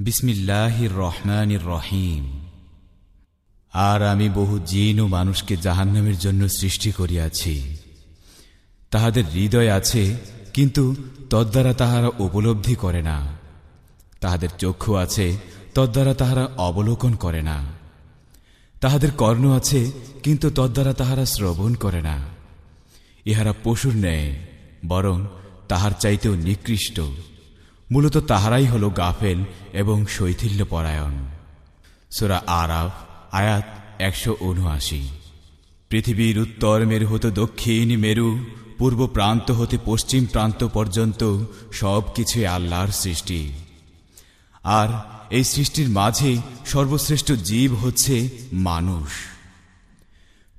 বিসমিল্লাহির রহমানির রহিম। আর আমি বহু জিন ও মানুষকে জাহান্নামের জন্য সৃষ্টি করিয়াছি। তাহাদের হৃদয় আছে, কিন্তু তদ্বারা তাহারা উপলব্ধি করে না। তাহাদের চক্ষু আছে, তদ্বারা তাহারা অবলোকন করে না। তাহাদের কর্ণ আছে, কিন্তু তদ্বারা তাহারা শ্রবণ করে না। ইহারা পশুর ন্যায়, বরং তাহার চাইতেও নিকৃষ্ট। মূলত তাহারাই হল গাফেল এবং শৈথিল্যপরায়ণ। সোরা আরাফ, আয়াত একশো উনআশি। পৃথিবীর উত্তর মেরু হতে দক্ষিণ মেরু, পূর্ব প্রান্ত হতে পশ্চিম প্রান্ত পর্যন্ত সব কিছুই আল্লাহর সৃষ্টি। আর এই সৃষ্টির মাঝে সর্বশ্রেষ্ঠ জীব হচ্ছে মানুষ।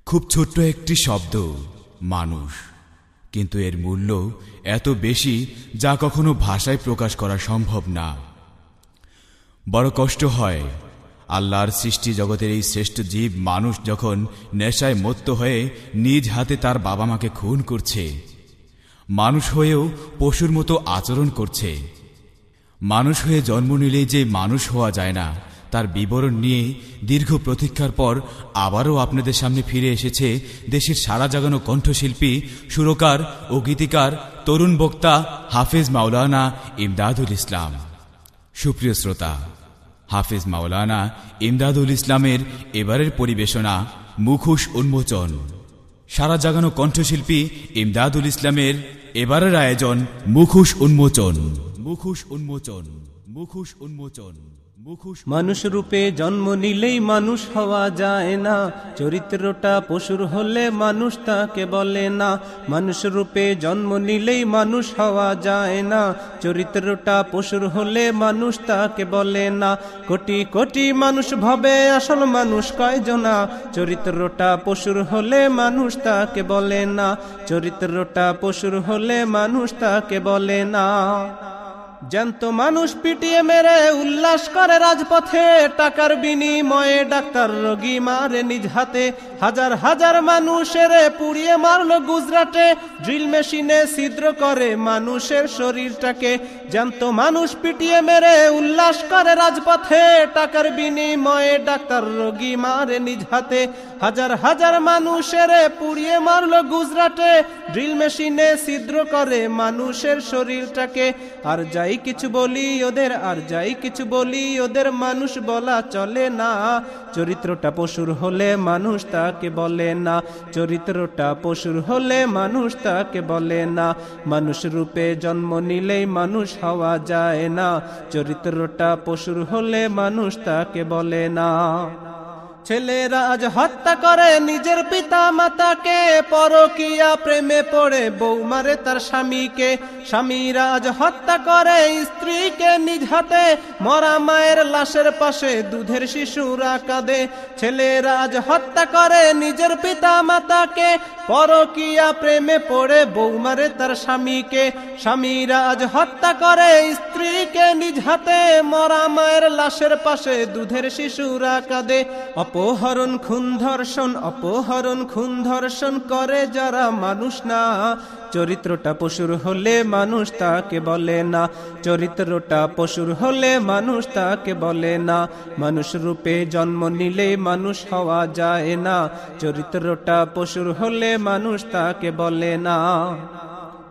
খুব ছোট্ট একটি শব্দ, মানুষ। কিন্তু এর মূল্য এত বেশি যা কখনো ভাষায় প্রকাশ করা সম্ভব না। বড় কষ্ট হয়। আল্লাহর সৃষ্টি জগতের এই শ্রেষ্ঠ জীব মানুষ যখন নেশায় মত্ত হয়ে নিজ হাতে তার বাবা মাকে খুন করছে, মানুষ হয়েও পশুর মতো আচরণ করছে। মানুষ হয়ে জন্ম নিলেই যে মানুষ হওয়া যায় না তার বিবরণ নিয়ে দীর্ঘ প্রতীক্ষার পর আবারও আপনাদের সামনে ফিরে এসেছে দেশের সারা জাগানো কণ্ঠশিল্পী, সুরকার ও গীতিকার, তরুণ বক্তা হাফিজ মাওলানা ইমদাদুল ইসলাম। সুপ্রিয় শ্রোতা, হাফিজ মাওলানা ইমদাদুল ইসলামের এবারের পরিবেশনা মুখোশ উন্মোচন। সারা জাগানো কণ্ঠশিল্পী ইমদাদুল ইসলামের এবারের আয়োজন মুখোশ উন্মোচন। মুখোশ উন্মোচন মুখোশ উন্মোচন। মানুষ রূপে জন্ম নিলেই মানুষ হওয়া যায় না। চরিত্রটা পশুর হলে মানুষ তাকে বলে না। মানুষ রূপে জন্ম নিলেই মানুষ হওয়া যায় না। চরিত্রটা পশুর হলে মানুষ তাকে বলে না। কোটি কোটি মানুষ ভাবে আসল মানুষ কয়জনা চরিত্রটা পশুর হলে মানুষ তাকে বলে না। চরিত্রটা পশুর হলে মানুষ তাকে বলে না। জ্যান্ত মানুষ পিটিয়ে মেরে উল্লাস করে রাজপথে, টাকার বিনিময়ে ডাক্তার রোগী মারে নিজ হাতে। হাজার হাজার মানুষের পুড়িয়ে মারলো গুজরাটে, ড্রিল মেশিনে ছিদ্র করে মানুষের শরীরটাকে। জ্যান্ত মানুষ পিটিয়ে মেরে উল্লাস করে রাজপথে, টাকার বিনিময়ে ডাক্তার রোগী মারে নিজ হাতে। হাজার হাজার মানুষের পুড়িয়ে মারলো গুজরাটে, ড্রিল মেশিনে ছিদ্র করে মানুষের শরীরটাকে। আর যাই যাই কিছু বলি ওদের, আর যাই কিছু বলি ওদের মানুষ বলা চলে না। চরিত্রটা পশুর হলে মানুষ তাকে বলে না। চরিত্রটা পশুর হলে মানুষ তাকে বলে না। মানুষ রূপে জন্ম নিলেই মানুষ হওয়া যায় না। চরিত্রটা পশুর হলে মানুষ তাকে বলে না। ছেলেরা আজ হত্যা করে, নিজের পিতা মাতাকে পরকিয়া প্রেমে পড়ে, বউ মারে তার স্বামীকে। স্বামীরা আজ হত্যা করে, স্ত্রীকে নিজ হাতে মরা মায়ের লাশের পাশে দুধের শিশুরা কাঁদে। ছেলেরা হত্যা করে, নিজের পিতা মাতাকে পরকিয়া প্রেমে পড়ে, বউ মারে তার স্বামীকে। স্বামীরা আজ হত্যা করে, স্ত্রীকে নিজ হাতে মরা মায়ের লাশের পাশে দুধের শিশুরা কাঁদে। অপহরণ, খুন, ধর্ষণ, অপহরণ, খুন, ধর্ষণ করে যারা মানুষ না। চরিত্রটা পশুর হলে মানুষ তাকে বলে না। চরিত্রটা পশুর হলে মানুষ তাকে বলে না। মানুষ রূপে জন্ম নিলে মানুষ হওয়া যায় না। চরিত্রটা পশুর হলে মানুষ তাকে বলে না।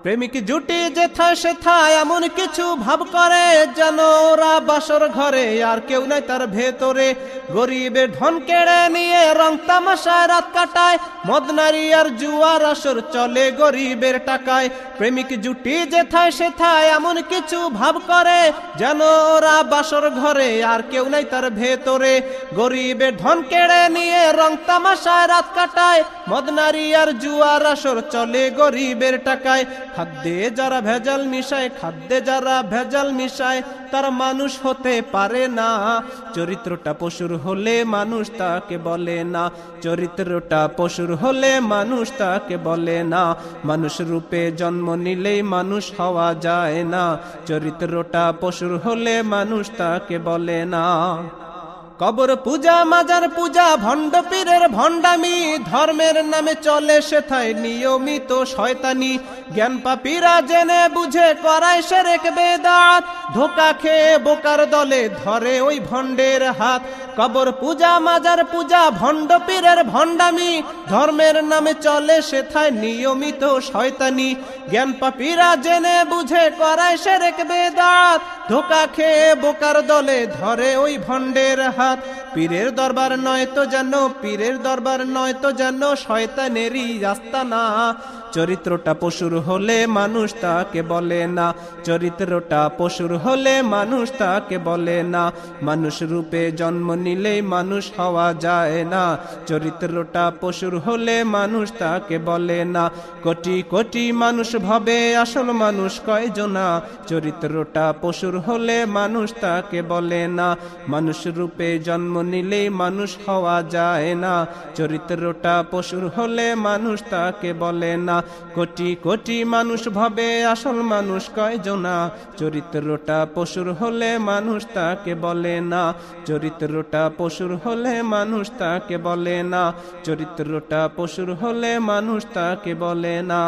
প্রেমিক জুটি যেথা সেথা এমন কিছু ভাব করে যেন ওরা বাসর ঘরে, আর কেউ নাই তার ভেতরে। গরিবের ধন কেড়ে নিয়ে রং তামাশায় রাত কাটায় মদনারি আর জুয়ার আসর চলে গরিবের টাকায়। প্রেমিক জুটি যেথায় সেথায় এমন কিছু ভাব করে যেন ওরা বাসর ঘরে, আর কেউ নাই তার ভেতরে। গরিবের ধন কেড়ে নিয়ে রং তামাশায় রাত কাটায় মদনারি আর জুয়ার আসর চলে গরিবের টাকায়। খাদ্যে যারা ভেজাল মিশায়, খাদ্যে যারা ভেজাল মিশায়, তার মানুষ হতে পারে না। চরিত্রটা পশুর হলে মানুষ তাকে বলে না। চরিত্রটা পশুর হলে মানুষ তাকে বলে না। মানুষ রূপে জন্ম নিলেই মানুষ হওয়া যায় না। চরিত্রটা পশুর হলে মানুষ তাকে বলে না। কবর পূজা, মাজার পূজা, ভণ্ড পীরের ভণ্ডামি, ধর্মের নামে চলে সেথায় নিয়মিত শয়তানি। জ্ঞান পাপীরা জেনে বুঝে করায় সেরেক বেদাত। ধোকা খেয়ে বোকার দলে ধরে ওই ভণ্ডের হাত। কবর পূজা, মাজার পূজা, ভণ্ড পীরের ভণ্ডামি, ধর্মের নামে চলে সেথায় নিয়মিত শয়তানি। জ্ঞান পাপীরা জেনে বুঝে করায় সেরেক বেদাত। ধোকা খেয়ে বোকার দলে ধরে ওই ভণ্ডের হাত। পীরের দরবার নয় তো যেন, পীরের দরবার নয় তো যেন শয়তানেরই আস্তানা চরিত্রটা পশুর হলে মানুষ তাকে বলে না। চরিত্রটা পশুর হলে মানুষ তাকে বলে না। মানুষ রূপে জন্ম নিলেই মানুষ হওয়া যায় না। চরিত্রটা পশুর হলে মানুষ তাকে বলে না। কোটি কোটি মানুষ ভাবে আসল মানুষ কয়জনা চরিত্রটা পশুর হলে মানুষ তাকে বলে না। মানুষ রূপে জন্ম নিলেই মানুষ হওয়া যায় না। চরিত্রটা পশুর হলে মানুষ তাকে বলে না। কোটি কোটি মানুষ ভাবে আসল মানুষ কয়জনা চরিত্রটা পশুর হলে মানুষ তাকে বলে না। চরিত্রটা পশুর হলে মানুষ তাকে বলে না। চরিত্রটা পশুর হলে মানুষ তাকে বলে না।